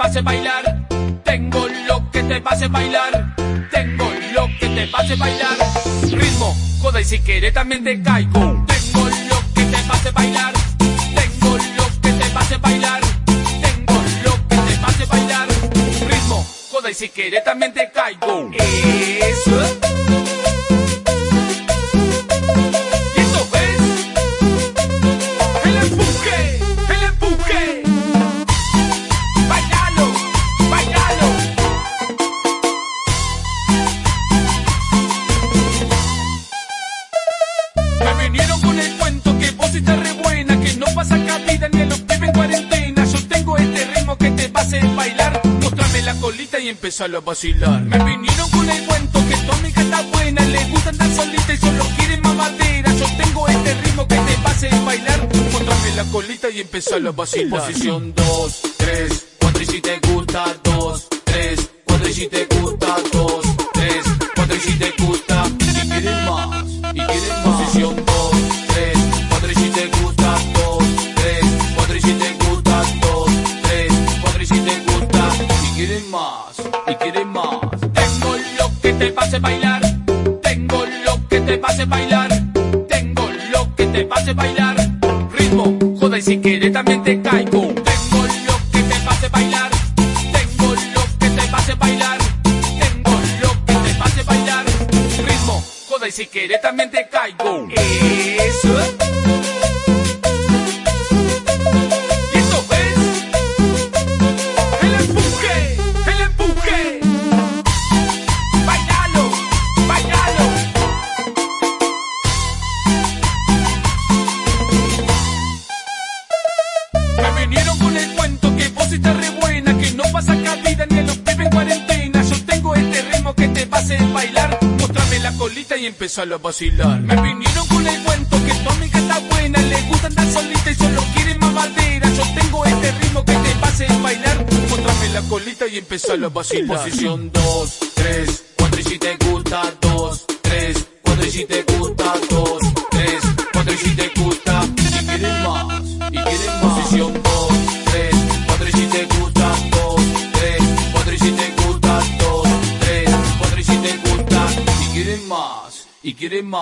pase bailar. Tengo lo que te pase bailar. Tengo lo que te pase bailar. Ritmo, joda y si quieres también te caigo. Tengo lo que te pase bailar. Tengo lo que te pase bailar. Tengo lo que te pase bailar. Ritmo, joda y si quieres también te caigo. Eso. Estás re buena, que no pasa cabida ni a los pibes en cuarentena. Yo tengo este ritmo que te va a hacer bailar. Mostrame la colita y empezalo a vacilar. Me vinieron con el cuento que tu amiga está buena, le gusta andar solita y solo quiere mamadera. Yo tengo este ritmo que te va a hacer bailar. Mostrame la colita y empezalo a vacilar. Posición 2, 3, 4 y si te gusta 2, 3, 4 y si te gusta que te pase bailar, tengo lo que te pase bailar, tengo lo que te pase bailar. Ritmo, joda y si quieres también te caigo. Tengo lo que te pase bailar, tengo lo que te pase bailar, tengo lo que te pase bailar. Ritmo, joda y si quieres también te caigo. Eso. Vinieron con el cuento que vos estás re buena, que no pasa cabida ni a los pibes en cuarentena. Yo tengo este ritmo que te va a hacer bailar. Mostrame la colita y empezalo a vacilar. Me vinieron con el cuento que tu amiga está buena, le gusta andar solita y solo quiere mamadera. Yo tengo este ritmo que te va a hacer bailar. Mostrame la colita y empezalo a vacilar. Posición 2, 3, 4 y si te gusta 2, 3, 4 y si te gusta 2, 3, 4 y si te gusta y quieres más, y quieres más. Posición 2, más, y quieres más.